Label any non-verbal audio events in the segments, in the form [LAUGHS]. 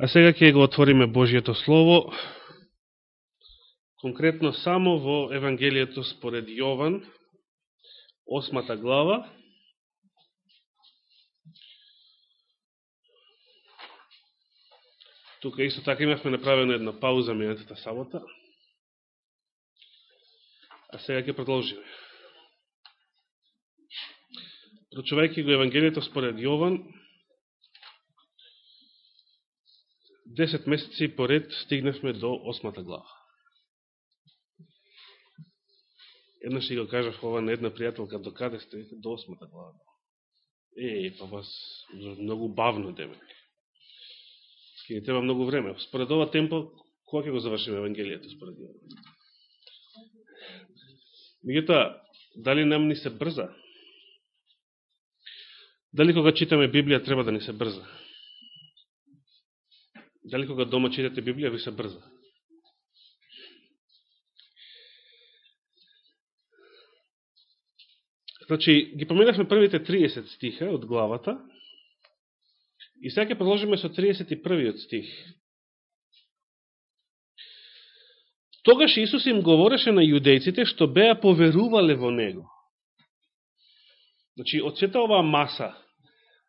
А сега ќе го отвориме Божијето Слово, конкретно само во Евангелието според Јован, осмата глава. Тука исто така имавме направено една пауза минатата сабота. А сега ќе продолжиме. Прочувајќи го Евангелието според Јован, 10 месеци поред стигнавме до 8 глава. Еднаш и го кажав ова на една пријателка, до каде сте? До 8 глава. Е, па вас многу бавно демек. Ке ни треба многу време. Според ова темпо, кога ќе го завршиме Евангелието според Јован? Меѓутоа, дали нам ни се брза? Дали кога читаме Библија треба да ни се брза? Дали кога дома читате Библија ви се брза? Значи, ги поминавме првите 30 стиха од главата и сега ќе продолжиме со 31 стих. Тогаш Исус им говореше на јудејците што беа поверувале во Него. Значи, од сета оваа маса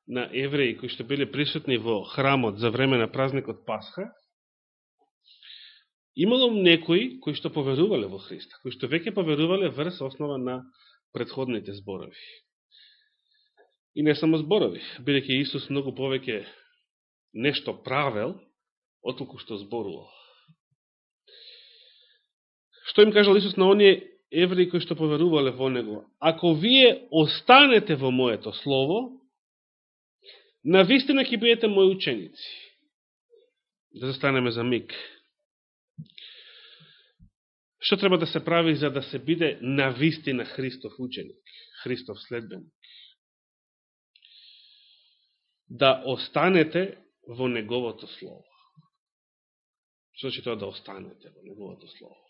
на евреи кои што биле присутни во храмот за време на празникот Пасха, имало некои кои што поверувале во Христа, кои што веќе поверувале врз основа на предходните зборови. И не само зборови, бидеќи Исус многу повеќе нешто правел, отколку што зборувал. Што им кажал Исус на оние евреи кои што поверувале во Него? Ако вие останете во моето Слово, На вистина ќе бидете мои ученици. Да застанеме за миг. Што треба да се прави за да се биде на вистина Христов ученик, Христов следбеник? Да останете во Неговото Слово. Што значи тоа да останете во Неговото Слово?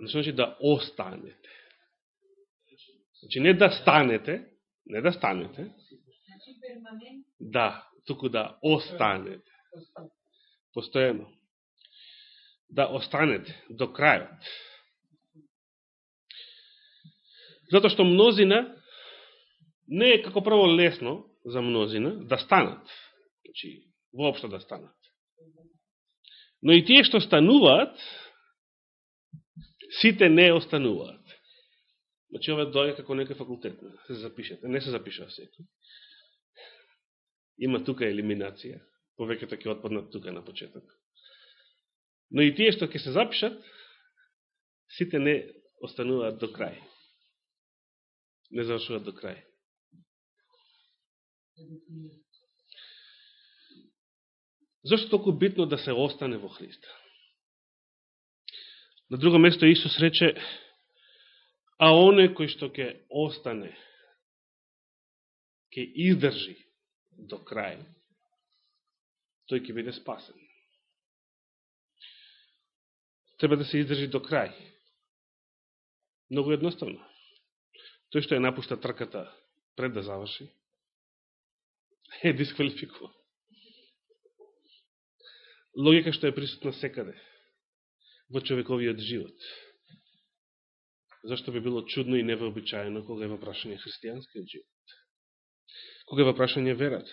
Значи да останете? Значи не да станете, Не да станете. Да, туку да останете. Постојано. Да останете до крајот. Зато што мнозина не е како прво лесно за мнозина да станат. Значи, воопшто да станат. Но и тие што стануваат, сите не остануваат. Значи, ова дојде како некој факултет, да се запишете, не се запишува секој. Има тука елиминација, повеќето ќе отпаднат тука на почеток. Но и тие што ќе се запишат, сите не остануваат до крај. Не завршуваат до крај. Зошто толку битно да се остане во Христа? На друго место Исус рече, а оне кој што ќе остане, ќе издржи до крај, тој ќе биде спасен. Треба да се издржи до крај. Много едноставно. Тој што ја напушта трката пред да заврши, [LAUGHS] е дисквалификуван. Логика што е присутна секаде во човековиот живот. Зашто би било чудно и невообичаено кога е во прашање христијанскиот живот? Кога е во прашање верата?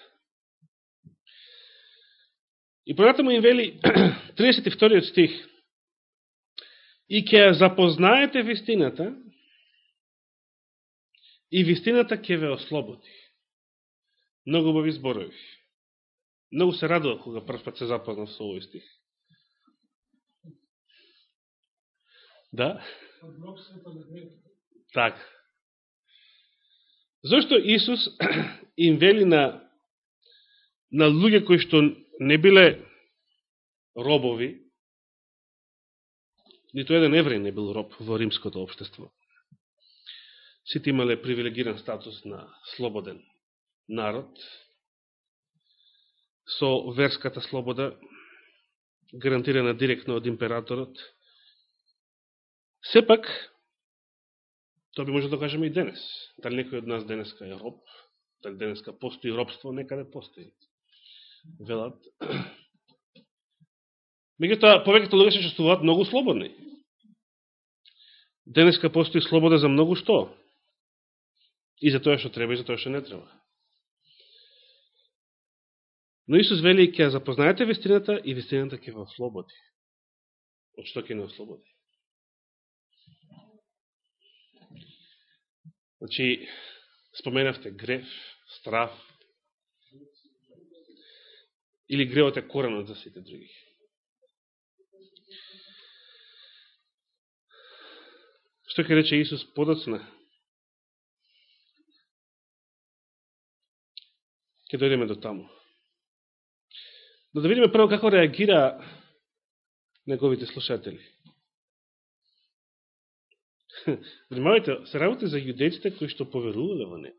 И понатаму им вели [CLEARS THROAT] 32 стих И ќе запознаете вистината и вистината ќе ве ослободи. Многу бави зборови. Многу се радува кога прв пат се запознав со овој стих. Да? Така. Зошто Исус [CLEARS THROAT] им вели на, на луѓе кои што не биле робови, нито еден евреј не бил роб во римското обштество. Сите имале привилегиран статус на слободен народ, со верската слобода, гарантирана директно од императорот, Сепак, тоа би може да кажеме и денес. Дали некој од нас денеска е роб дали денеска постои робство, некаде постои. Велат. [CLEARS THROAT] Меѓутоа, повеќето луѓе се чувствуваат многу слободни. Денеска постои слобода за многу што. И за тоа што треба, и за тоа што не треба. Но Исус вели, ќе запознаете вестината и вестината ќе во слободи. Од што ќе не ослободи? Значи, споменавте греф, страф, или гревот е коренот за сите други. Што ќе рече Исус подоцна? Ке дојдеме до таму. Но да видиме прво како реагира неговите слушатели. [LAUGHS] Внимавајте, се работи за јудеците кои што поверувале во него.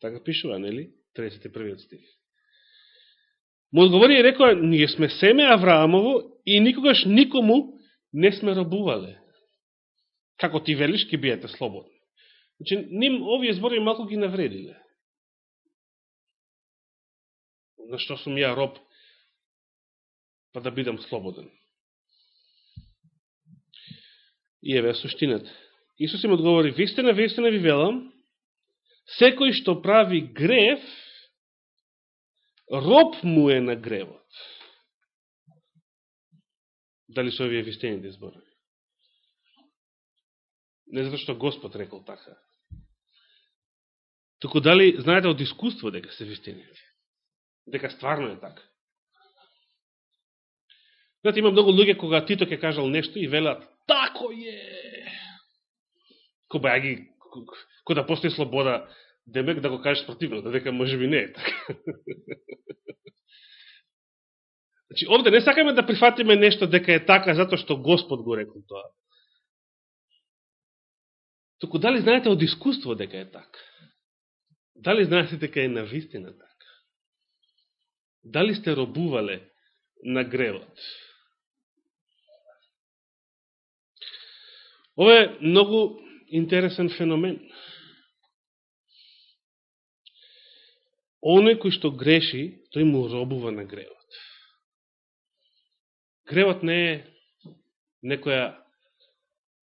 Така пишува, нели? 31 стих. Му одговори и рекоа, ние сме семе Авраамово и никогаш никому не сме робувале. Како ти велиш, ке биете слободни. Значи, ним овие збори малко ги навредиле. На што сум ја роб, па да бидам слободен. И еве суштината. Исус им одговори, вистина, вистина ви велам, секој што прави грев, роб му е на гревот. Дали со овие вистините да збори? Не затоа што Господ рекол така. Туку дали знаете од искуство дека се вистините? Дека стварно е така. Знаете, има многу луѓе кога Тито ќе кажал нешто и велат, тако е! Кога ги, да постои слобода, демек да го кажеш противно, да дека може би не е така. [LAUGHS] Значи, овде не сакаме да прифатиме нешто дека е така, затоа што Господ го рекол тоа. Току дали знаете од искуство дека е така? Дали знаете дека е на вистина така? Дали сте робувале на гревот? Ова е многу интересен феномен. Оној кој што греши, тој му робува на гревот. Гревот не е некоја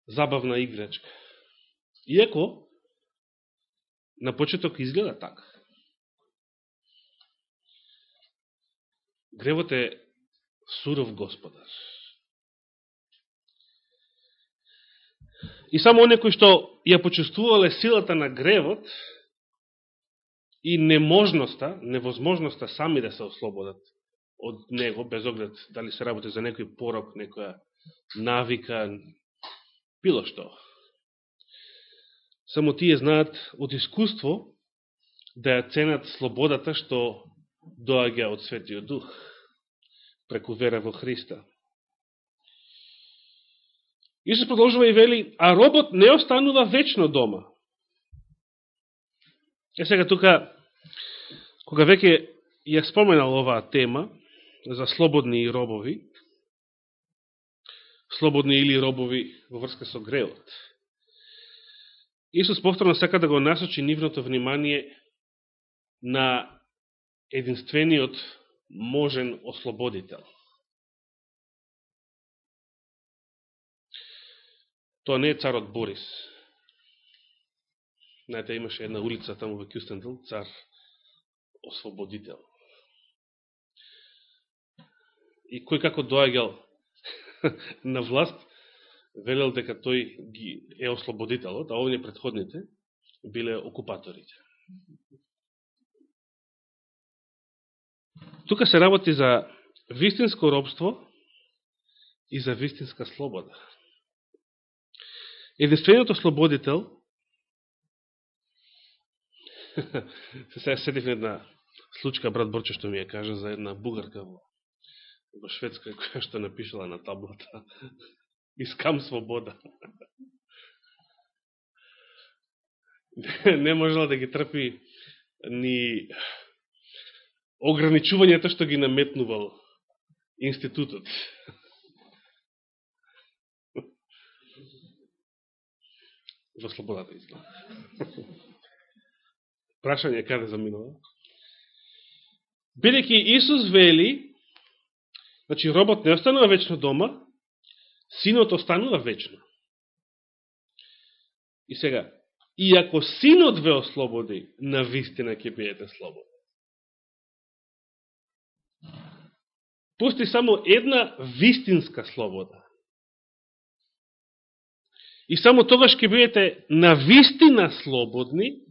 забавна играчка. Иако, на почеток изгледа така. Гревот е суров господар. И само оние кои што ја почувствувале силата на гревот и неможноста, невозможноста сами да се ослободат од него, без оглед дали се работи за некој порок, некоја навика, било што. Само тие знаат од искуство да ја ценат слободата што доаѓа од Светиот Дух, преку вера во Христа. Исус продолжува и вели, а робот не останува вечно дома. Е сега тука, кога веќе ја споменал оваа тема за слободни и робови, слободни или робови во врска со греот, Исус повторно сака да го насочи нивното внимание на единствениот можен ослободител – Тоа не е царот Борис. Знаете, имаше една улица таму во Кюстендл, цар освободител. И кој како доаѓал [LAUGHS] на власт, велел дека тој ги е ослободителот, а овие предходните биле окупаторите. Тука се работи за вистинско робство и за вистинска слобода. Единствениот ослободител, се [LAUGHS] сега седив на една случка, брат Борче, што ми ја кажа за една бугарка во, во Шведска, која што напишала на таблата [LAUGHS] Искам свобода. [LAUGHS] не можела да ги трпи ни ограничувањето што ги наметнувал институтот. Во слободата изгледа. [LAUGHS] прашање каде заминува. Бидеќи Исус вели, значи робот не останува вечно дома, синот останува вечно. И сега, и ако синот ве ослободи, на вистина ќе биете слободни. Пусти само една вистинска слобода. И само тогаш ќе бидете на вистина слободни,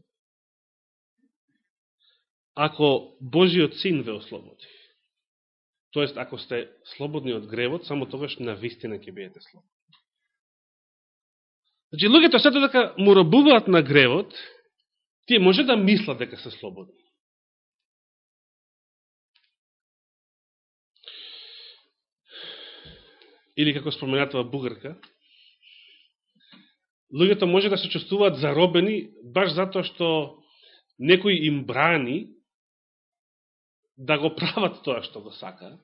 ако Божиот син ве ослободи. Тоест, ако сте слободни од гревот, само тогаш на вистина ќе бидете слободни. Значи, луѓето сето дека му робуваат на гревот, тие може да мислат дека се слободни. Или како споменатава бугарка, луѓето може да се чувствуваат заробени баш затоа што некој им брани да го [LAUGHS] прават тоа што го сакаат,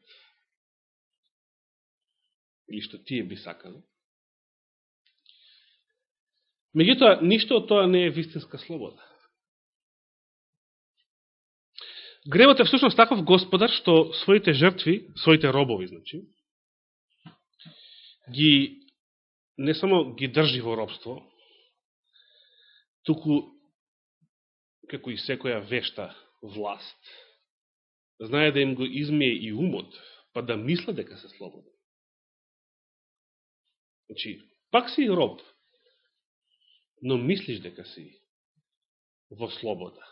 или што тие би сакали. Меѓутоа, ништо од тоа не е вистинска слобода. Гревот е всушност таков господар што своите жртви, своите робови, значи, ги не само ги држи во робство, туку, како и секоја вешта власт, знае да им го измие и умот, па да мисла дека се слободни. Значи, пак си роб, но мислиш дека си во слобода.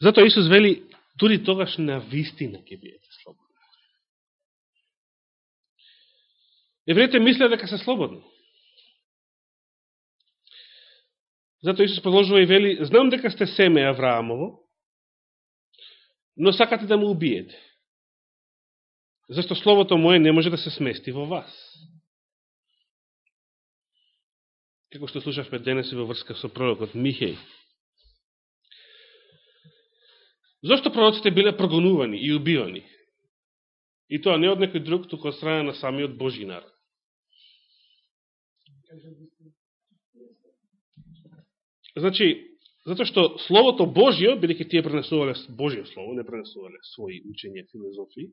Затоа Исус вели, тури тогаш на вистина ќе биете слободни. Евреите мислеа дека се слободни. Затоа Исус продолжува и вели, знам дека сте семе Авраамово, но сакате да му убиете. Зашто Словото моје не може да се смести во вас. Како што слушавме денес и во врска со пророкот Михеј. Зошто пророците биле прогонувани и убивани? И тоа не од некој друг, туку од страна на самиот Божи народ. Значи, затоа што Словото Божио, бидеќи тие пренесувале Божио Слово, не пренесувале своји учења, филозофии,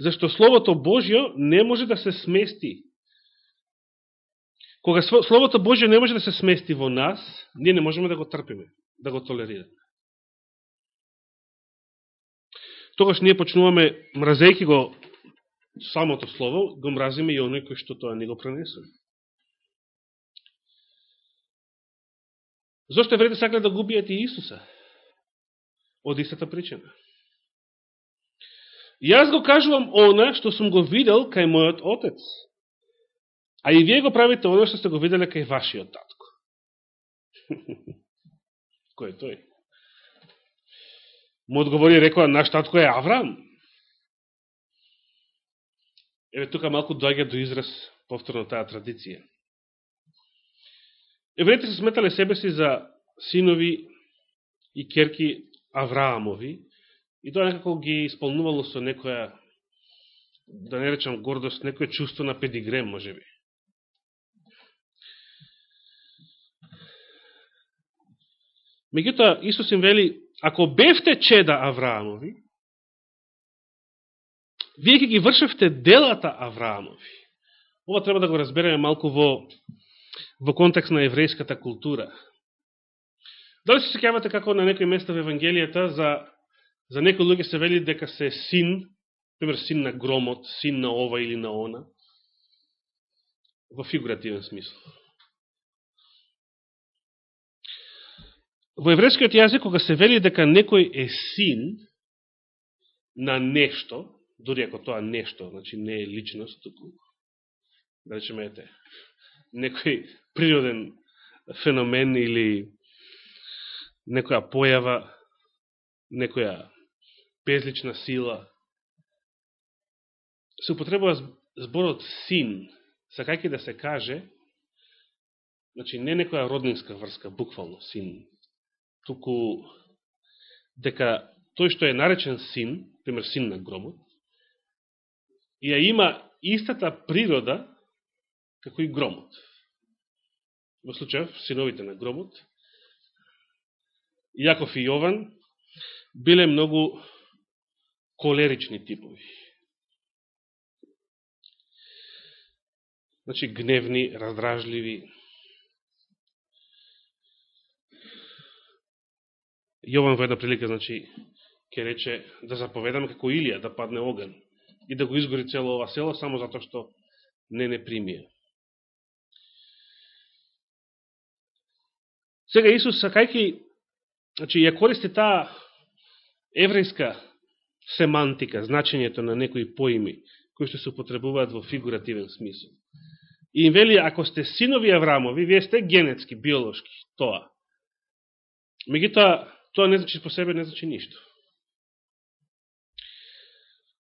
Зашто Словото Божјо не може да се смести. Кога Словото Божјо не може да се смести во нас, ние не можеме да го трпиме, да го толерираме. Тогаш ние почнуваме, мразејки го самото Слово, го мразиме и оној кој што тоа не го пренесува. Зошто евреите сакале да губијат и Исуса? Од истата причина. Јас го кажувам она што сум го видел кај мојот отец. А и вие го правите она што сте го виделе кај вашиот татко. [LAUGHS] Кој е тој? Му одговори рекоа, наш татко е Аврам. Еве тука малку доаѓа до израз повторно таа традиција. Евреите се сметале себе си за синови и керки Авраамови, И тоа некако ги исполнувало со некоја, да не речам гордост, некоја чувство на педигрем, може би. Меѓутоа, Исус им вели, ако бевте чеда Авраамови, вие ќе ги вршевте делата Авраамови. Ова треба да го разбереме малку во, во контекст на еврејската култура. Дали се секјавате како на некој места во Евангелијата за За некои луѓе се вели дека се син, пример син на громот, син на ова или на она, во фигуративен смисл. Во еврејскиот јазик, кога се вели дека некој е син на нешто, дури ако тоа нешто, значи не е личност, туку, да речеме, ете, некој природен феномен или некоја појава, некоја безлична сила. Се употребува зборот син, сакајќи да се каже, значи не некоја роднинска врска, буквално син, туку дека тој што е наречен син, пример син на громот, ја има истата природа како и громот. во случајов синовите на гробот, Јаков и Јован, биле многу колерични типови. Значи, гневни, раздражливи. Јован во една прилика, значи, ке рече да заповедаме како Илија да падне оган и да го изгори цело ова село само затоа што не не примија. Сега Исус, сакајки, значи, ја користи таа еврејска семантика, значењето на некои поими, кои што се употребуваат во фигуративен смисол. И им вели, ако сте синови Аврамови, вие сте генетски, биолошки, тоа. Мегутоа, тоа не значи по себе, не значи ништо.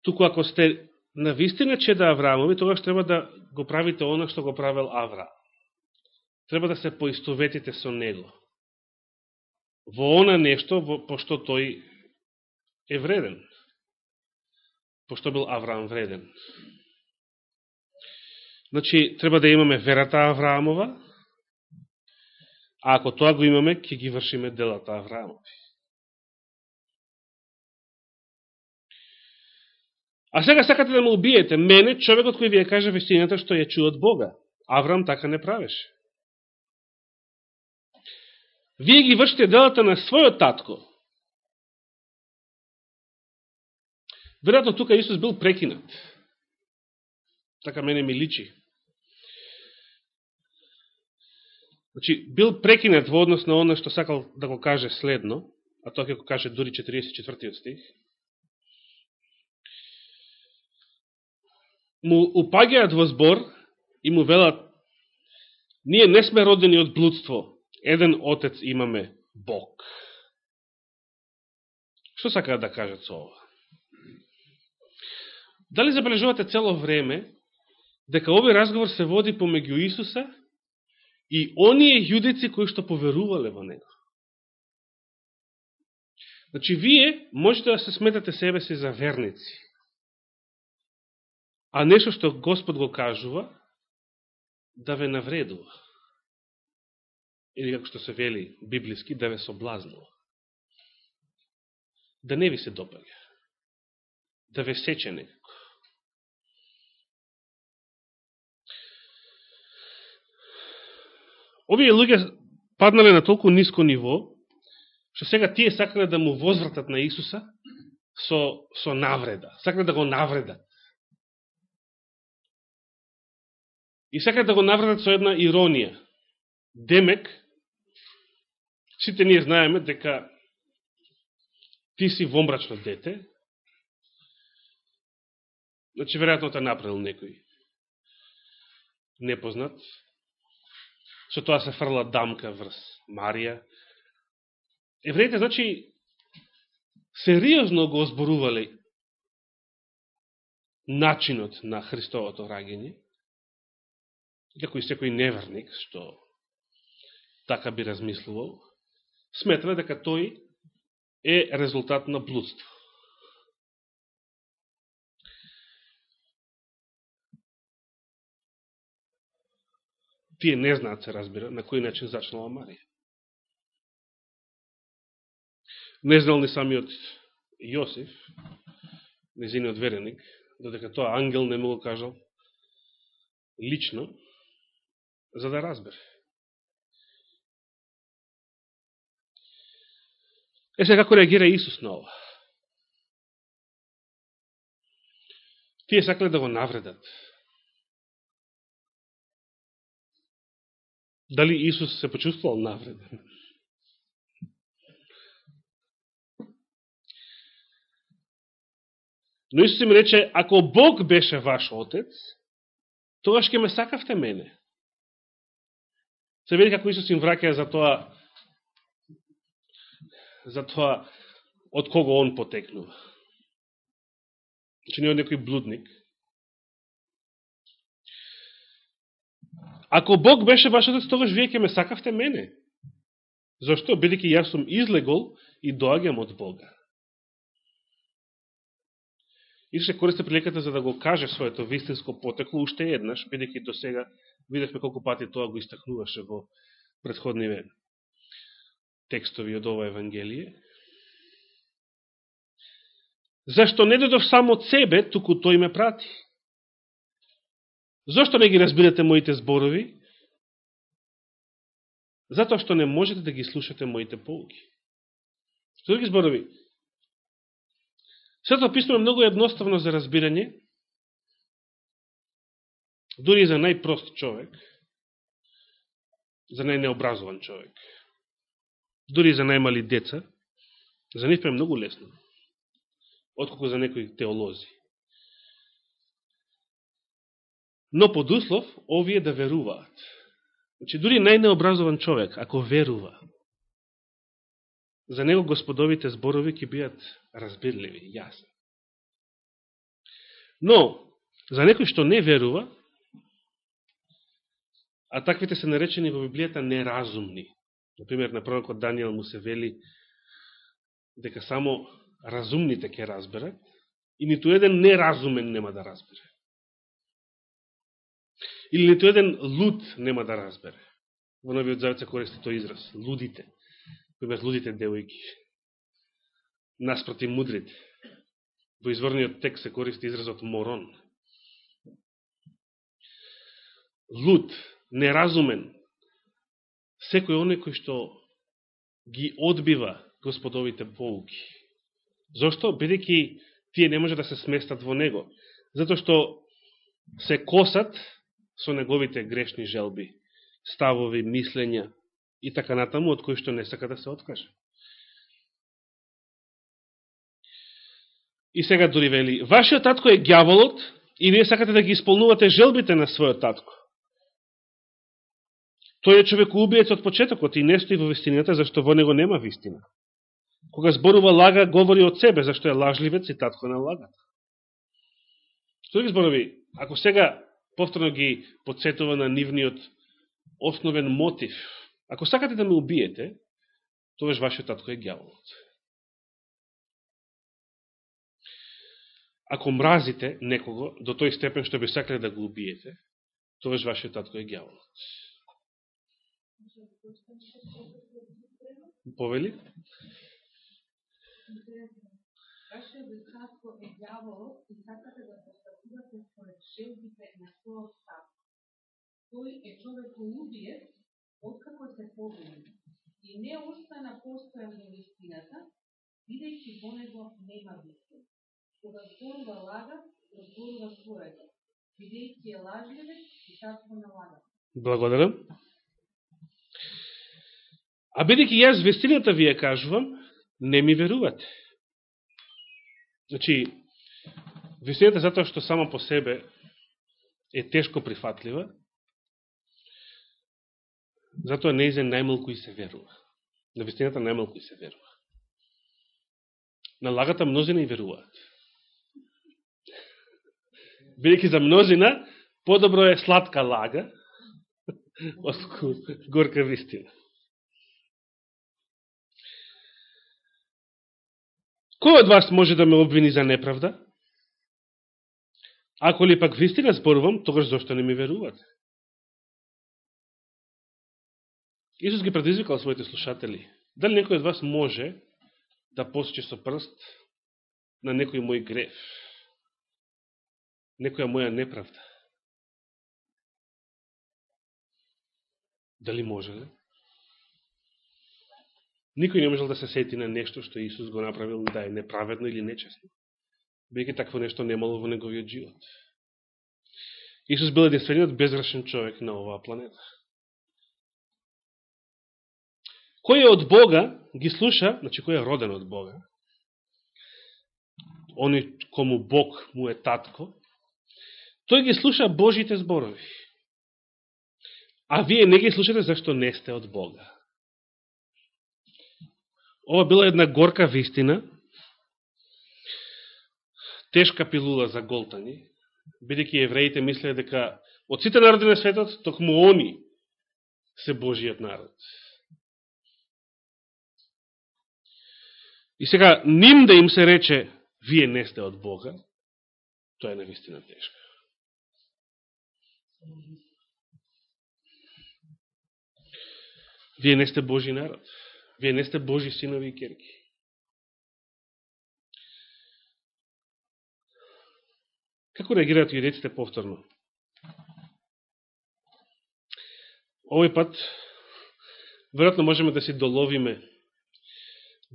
Туку ако сте на вистина чеда Аврамови, тогаш треба да го правите оно што го правил Авра. Треба да се поистоветите со него. Во она нешто, во, пошто тој е вреден. Пошто бил Авраам вреден. Значи, треба да имаме верата Авраамова, а ако тоа го имаме, ќе ги вршиме делата Авраамови. А сега сакате да ме убиете, мене, човекот кој ви ја каже вестината што ја чу од Бога. Авраам така не правеше. Вие ги вршите делата на својот татко. Веројатно тука Исус бил прекинат. Така мене ми личи. Значи, бил прекинет во однос на оно што сакал да го каже следно, а тоа ќе го каже дури 44 стих. Му упагеат во збор и му велат ние не сме родени од блудство, еден отец имаме Бог. Што сакаат да кажат со ова? Дали забележувате цело време дека овој разговор се води помеѓу Исуса и оние јудици кои што поверувале во Него? Значи, вие можете да се сметате себе си за верници. А нешто што Господ го кажува, да ве навредува или како што се вели библиски, да ве соблазнува. Да не ви се допаѓа. Да ве сече некако. Овие луѓе паднале на толку ниско ниво, што сега тие сакале да му возвратат на Исуса со, со навреда. Сакале да го навредат. И сакале да го навредат со една иронија. Демек, Сите ние знаеме дека ти си вомрачно дете, значи веројатно те направил некој непознат, со тоа се фрла дамка врз Марија. Евреите, значи, сериозно го озборувале начинот на Христовото раѓење, како и секој неверник, што така би размислувал, сметале дека тој е резултат на блудство. Тие не знаат, се разбира, на кој начин зачнала Марија. Не знал ни самиот Јосиф, незиниот вереник, додека тоа ангел не му го кажал лично, за да разбере. Е сега како реагира Исус на ова? Тие сакале да го навредат. Дали Исус се почувствувал навреден? Но Исус им рече, ако Бог беше ваш Отец, тогаш ќе ме сакавте мене. Се види како Исус им враќа за тоа за тоа од кого он потекнува. Значи не од некој блудник. Ако Бог беше ваш отец, тогаш вие ќе ме сакавте мене. Зошто? Бидеќи јас сум излегол и доаѓам од Бога. И се користи приликата за да го каже своето вистинско потекло уште еднаш, бидеќи до сега Видевме колку пати тоа го истакнуваше во предходниве текстови од ова Евангелие. Зашто не додов само од себе, туку тој ме прати. Зошто не ги разбирате моите зборови? Затоа што не можете да ги слушате моите полки. Што други зборови? Свето писмо е многу едноставно за разбирање, дури за најпрост човек, за најнеобразован човек, дури за најмали деца, за нив е многу лесно, отколку за некои теолози. Но под услов, овие да веруваат. Значи, дури најнеобразован човек, ако верува, за него господовите зборови ќе биат разбирливи, јасни. Но, за некој што не верува, а таквите се наречени во Библијата неразумни. Например, на пророкот Данијел му се вели дека само разумните ќе разберат и ниту еден неразумен нема да разбере. Или ниту еден луд нема да разбере. Во Новиот Завет се користи тој израз. Лудите. Пример, лудите девојки. Наспроти мудрите. Во изворниот текст се користи изразот морон. Луд, неразумен, секој оне кој што ги одбива господовите полуки. Зошто? Бидејќи тие не може да се сместат во него. Зато што се косат со неговите грешни желби, ставови, мислења и така натаму, од кои што не сака да се откаже. И сега дори вели, вашиот татко е гјаволот и вие сакате да ги исполнувате желбите на својот татко. Тој е човек убијец од почетокот и не стои во вистината, зашто во него нема вистина. Кога зборува лага, говори од себе, зашто е лажливец и татко на лагата. Што ги зборови? Ако сега повторно ги подсетува на нивниот основен мотив, ако сакате да ме убиете, тогаш вашиот татко е гјаволот. Ако мразите некого до тој степен што би сакале да го убиете, тогаш вашиот татко е гјаволот. Повели? Вашиот татко е гјаволот и сакате да се според желбите на својот став. Тој е човек убиец, откако се погуби, и не остана постојан во вистината, бидејќи во него нема вистина. Да Кога зборува лага, да зборува својата, бидејќи е лажливец и татко на лага. Благодарам. А бидејќи јас вестината ви ја кажувам, не ми верувате. Значи, Вистината затоа што само по себе е тешко прифатлива, затоа не изе најмалку и се верува. На вистината најмалку и се верува. На лагата мнозина и веруваат. Бидеќи за мнозина, подобро е сладка лага, [LAUGHS] од горка вистина. Кој од вас може да ме обвини за неправда? Ако ли пак вистина зборувам, тогаш зашто не ми верувате? Исус ги предизвикал своите слушатели. Дали некој од вас може да посочи со прст на некој мој греф? Некоја моја неправда? Дали може ли? Никој не можел да се сети на нешто што Исус го направил да е неправедно или нечесно. Бејќи такво нешто немало во неговиот живот. Исус бил единствениот безгрешен човек на оваа планета. Кој е од Бога, ги слуша, значи кој е роден од Бога, они кому Бог му е татко, тој ги слуша Божите зборови. А вие не ги слушате зашто не сте од Бога. Ова била една горка вистина, тешка пилула за голтани, бидејќи евреите мислеја дека од сите народи на светот, токму они се Божијат народ. И сега, ним да им се рече, вие не сте од Бога, тоа е наистина тешка. Вие не сте Божи народ. Вие не сте Божи синови и керки. Како реагираат јудеците повторно? Овој пат, веројатно можеме да се доловиме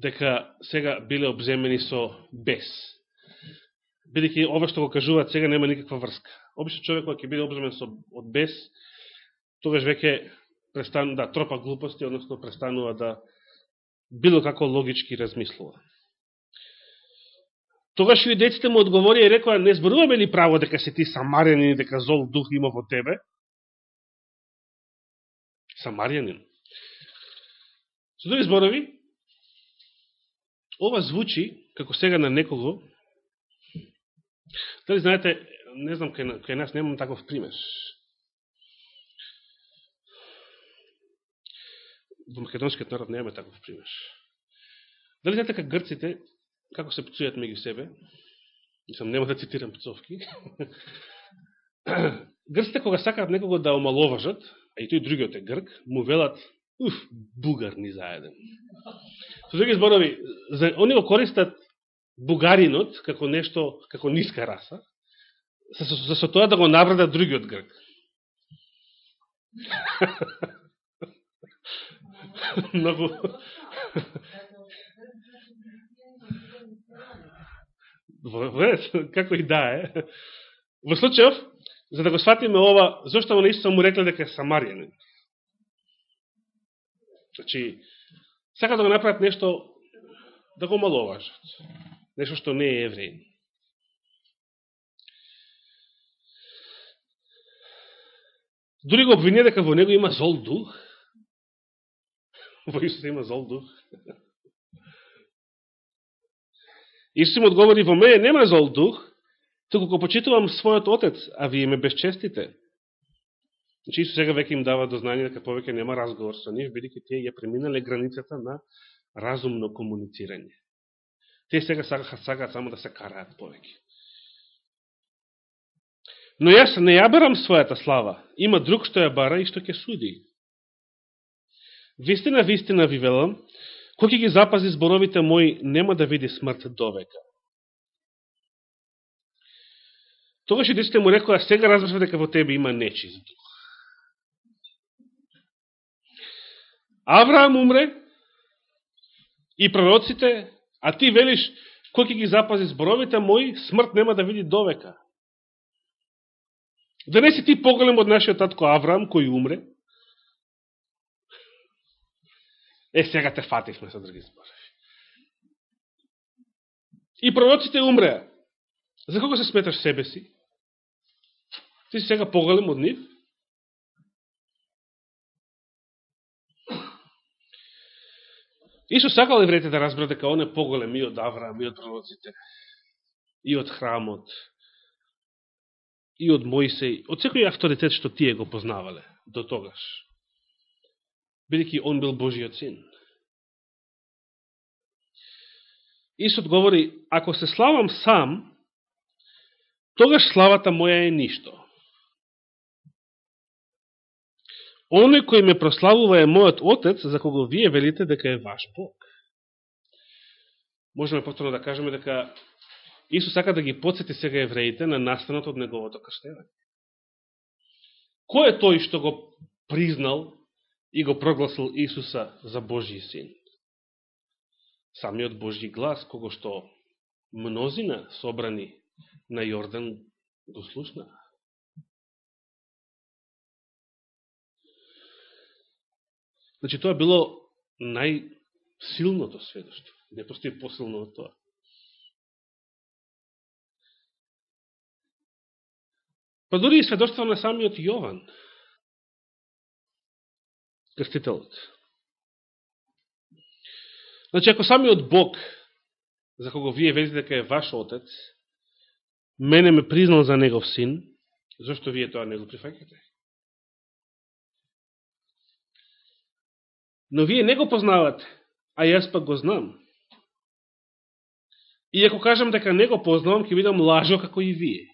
дека сега биле обземени со бес. Бидеќи ова што го кажуваат сега нема никаква врска. Обично човек кој ќе биде обземен со од бес, тогаш веќе престанува да тропа глупости, односно престанува да било како логички размислува. Тогаш и деците му одговорија и рекоа, не зборуваме ли право дека се ти самарјанин и дека зол дух има во тебе? Самарјанин. Со други зборови, ова звучи, како сега на некого, дали знаете, не знам, кај, кај нас немам таков пример. Во македонскиот народ немаме таков пример. Дали знаете како грците, како се пцујат меѓу себе, Мислам, нема да цитирам пцовки. [CLEARS THROAT] Грците кога сакаат некого да омаловажат, а и тој другиот е грк, му велат, уф, бугар ни заеден. Со други зборови, за, они го користат бугаринот како нешто, како ниска раса, за, за, со тоа да го набрадат другиот грк. [LAUGHS] Многу... како и да е. Во случајов, за да го сватиме ова, зашто му наистина му рекле дека е Самаријанин? Значи, сака да го направат нешто, да го маловажат. Нешто што не е евреин. Дори го обвинија дека во него има зол дух. [LAUGHS] Во Исус има зол дух. Исус им одговори, во мене нема зол дух, туку го почитувам својот отец, а вие ме безчестите. Значи Исус сега веќе им дава до знање дека повеќе нема разговор со нив, бидеќи тие ја преминале границата на разумно комуницирање. Тие сега сакаат, сакаат само да се караат повеќе. Но јас не ја барам својата слава. Има друг што ја бара и што ќе суди. Вистина, вистина ви велам, Кој ќе ги запази зборовите мои, нема да види смрт довека. Тогаш и деците му рекоа, сега разбрав дека во тебе има нечист дух. Авраам умре и пророците, а ти велиш, кој ќе ги запази зборовите мои, смрт нема да види довека. Да не си ти поголем од нашиот татко Авраам, кој умре, Е, сега те фативме со други зборови. И пророците умреа. За кога се сметаш себе си? Ти си сега поголем од нив? Исус сакал евреите да разберат дека он е поголем и од Авраам, и од пророците, и од храмот, и од Моисеј, од секој авторитет што тие го познавале до тогаш бидеќи он бил Божиот син. Исус говори, ако се славам сам, тогаш славата моја е ништо. Оној кој ме прославува е мојот Отец, за кого вие велите дека е ваш Бог. Можеме повторно да кажеме дека Исус сака да ги подсети сега евреите на настанот од неговото крштевање. Кој е тој што го признал и го прогласил Исуса за Божи син. Самиот Божи глас, кого што мнозина собрани на Јордан го слушна. Значи, тоа било најсилното сведоштво. Не постои посилно од тоа. Па дори и сведоштво на самиот Јован, крстителот. Значи, ако самиот Бог, за кого вие везите дека е ваш отец, мене ме признал за негов син, зашто вие тоа не го прифакате? Но вие не го познавате, а јас пак го знам. И ако кажам дека не го познавам, ќе видам лажо како и вие.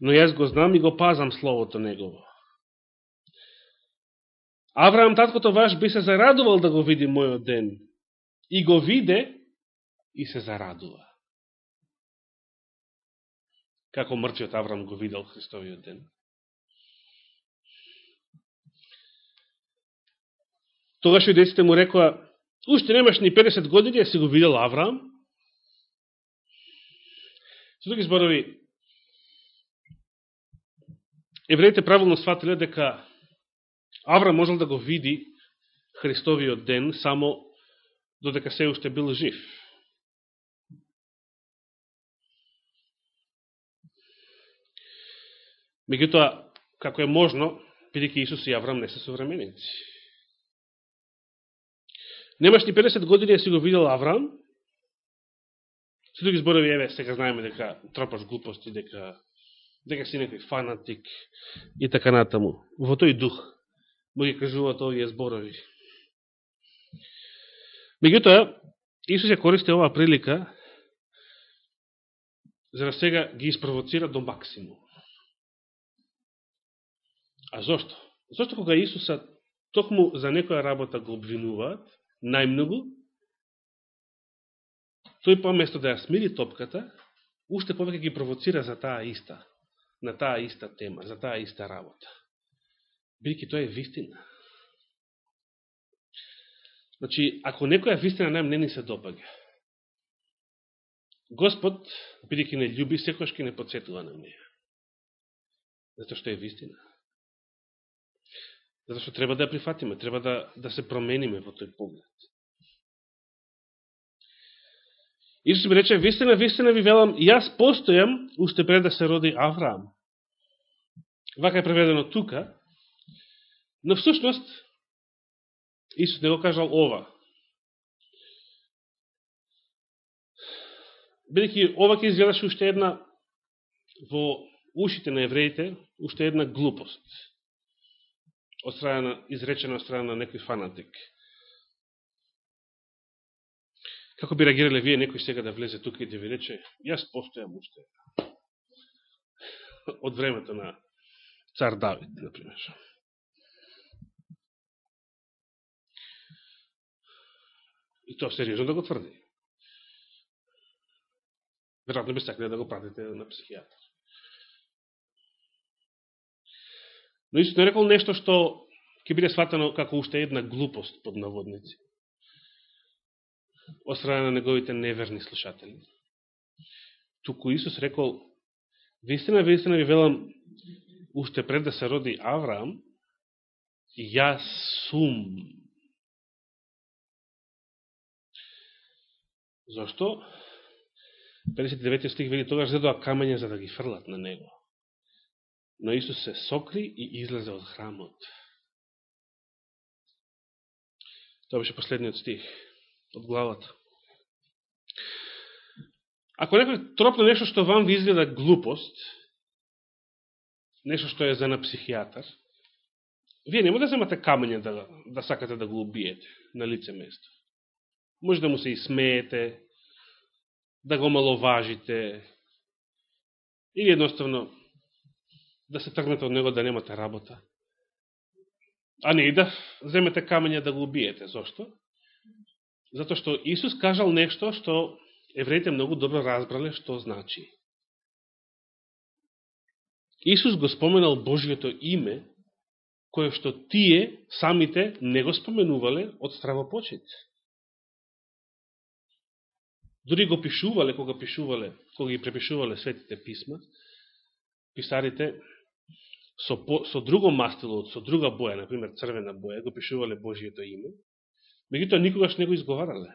Но јас го знам и го пазам Словото Негово. Авраам, таткото ваш, би се зарадувал да го види мојот ден. И го виде и се зарадува. Како мртвиот Авраам го видел Христовиот ден. Тогаш јудеците му рекоа, уште немаш ни 50 години, а си го видел Авраам. Со други зборови, евреите правилно сватиле дека Аврам можел да го види Христовиот ден само додека се уште бил жив. Меѓутоа, како е можно, бидеќи Исус и Авраам не се современици. Немаш ни 50 години да си го видел Авраам, Се други зборови, еве, сега знаеме дека тропаш глупости, дека дека си некој фанатик и така натаму. Во тој дух му ги кажуваат овие зборови. Меѓутоа, Исус ја користи оваа прилика за да сега ги испровоцира до максимум. А зошто? Зошто кога Исуса токму за некоја работа го обвинуваат, најмногу, тој поместо да ја смири топката, уште повеќе ги провоцира за таа иста, на таа иста тема, за таа иста работа. Бидеќи тоа е вистина. Значи, ако некоја вистина нам не ни се допаѓа, Господ, бидеќи не љуби, секојаш ке не подсетува на неја. Зато што е вистина. Зато што треба да ја прифатиме, треба да, да се промениме во тој поглед. Исус ми рече, вистина, вистина ви велам, јас постојам уште пред да се роди Авраам. Вака е преведено тука, но всушност Исус не го кажал ова. Бидеќи ова ќе изгледаше уште една во ушите на евреите, уште една глупост од страна, изречена од страна на некој фанатик. Како би реагирале вие некој сега да влезе тука и да ви рече, јас постојам уште од времето на цар Давид, например. И тоа сериозно да го тврди. Веројатно би сакали да го пратите на психијатр. Но Исус не рекол нешто што ќе биде сватано како уште една глупост под наводници од страна на неговите неверни слушатели. Туку Исус рекол, вистина, вистина ви велам, уште пред да се роди Авраам, јас сум. Зошто? 59 стих вели, тогаш зедоа камење за да ги фрлат на него. Но Исус се сокри и излезе од храмот. Тоа беше последниот стих од главата. Ако некој тропне нешто што вам ви изгледа глупост, нешто што е за на психијатар, вие нема да земате камење да, да сакате да го убиете на лице место. Може да му се и смеете да го маловажите, или едноставно да се тргнете од него да немате работа. А не и да земете камења да го убиете. Зошто? Зато што Исус кажал нешто што евреите многу добро разбрале што значи. Исус го споменал Божиото име, кое што тие самите не го споменувале од стравопочет. Дори го пишувале, кога пишувале, кога ги препишувале светите писма, писарите со, со друго мастило, со друга боја, например црвена боја, го пишувале Божието име, меѓутоа никогаш не го изговарале.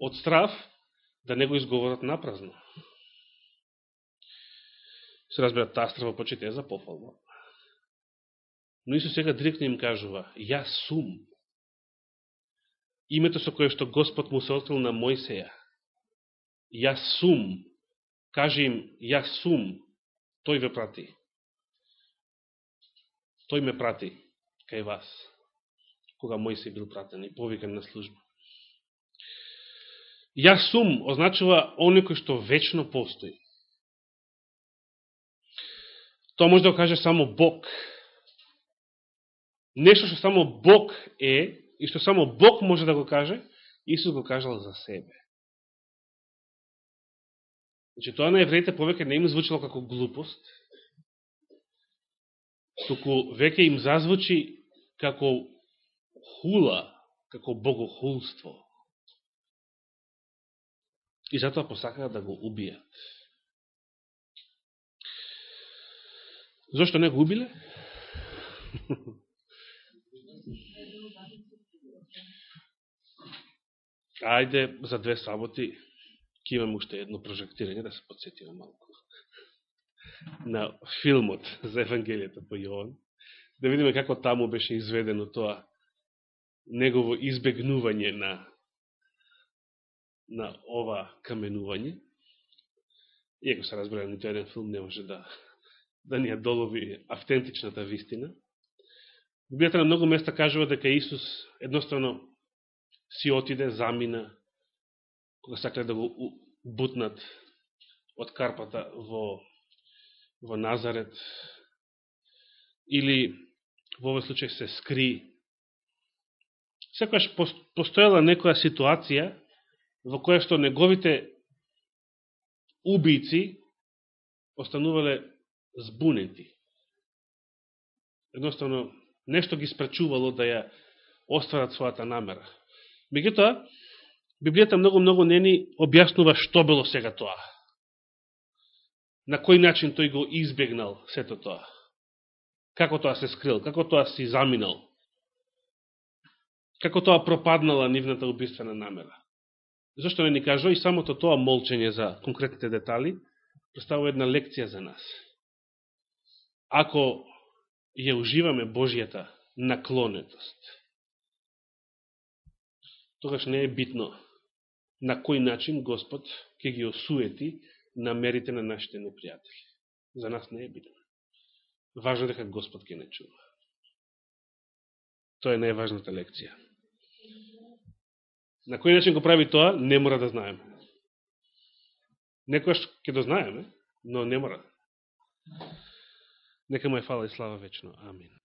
Од страв да не го изговорат напразно. Се разбира, таа страва почете за пофалба. Но Исус сега директно им кажува, јас сум. Името со кое што Господ му се открил на Мојсеја. Јас сум. Кажи им, јас сум. Тој ве прати. Тој ме прати кај вас кога Мојсей бил пратен и повикан на служба. Јас сум означува оној кој што вечно постои. Тоа може да го каже само Бог. нешто што само Бог е и што само Бог може да го каже, Исус го кажал за себе. Значи, тоа на евреите повеќе не им звучало како глупост, туку веќе им зазвучи како хула, како богохулство. И затоа посакаа да го убијат. Зошто не го убиле? [LAUGHS] Ајде, за две саботи, ќе имам уште едно прожектирање, да се подсетиме малко [LAUGHS] на филмот за Евангелието по Јован, да видиме како таму беше изведено тоа негово избегнување на на ова каменување. Иако се разбира, нито еден филм не може да да ни ја долови автентичната вистина. Библијата на многу места кажува дека Исус едноставно си отиде, замина, кога сакле да го бутнат од карпата во, во Назарет, или во овој случај се скри. Секојаш постоела некоја ситуација во која што неговите убици останувале збунети. Едноставно, нешто ги спречувало да ја остварат својата намера. Меѓутоа, Библијата многу-многу не ни објаснува што било сега тоа. На кој начин тој го избегнал сето тоа. Како тоа се скрил, како тоа си заминал. Како тоа пропаднала нивната убиствена намера. Зошто не ни кажа? и самото тоа молчење за конкретните детали представува една лекција за нас ако ја уживаме Божијата наклонетост, тогаш не е битно на кој начин Господ ќе ги осуети намерите на нашите непријатели. За нас не е битно. Важно дека Господ ќе не чува. Тоа е најважната лекција. На кој начин го прави тоа, не мора да знаеме. Некојаш ќе дознаеме, но не мора. Нека му е фала и слава вечно. Амин.